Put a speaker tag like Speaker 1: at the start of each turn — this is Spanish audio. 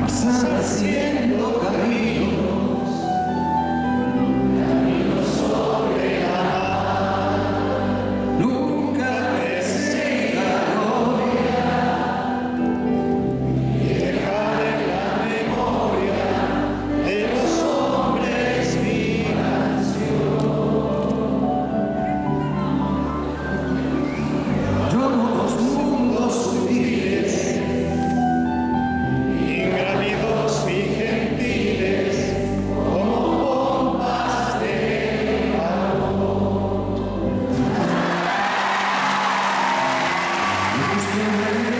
Speaker 1: pasar haciendo camino. Amen.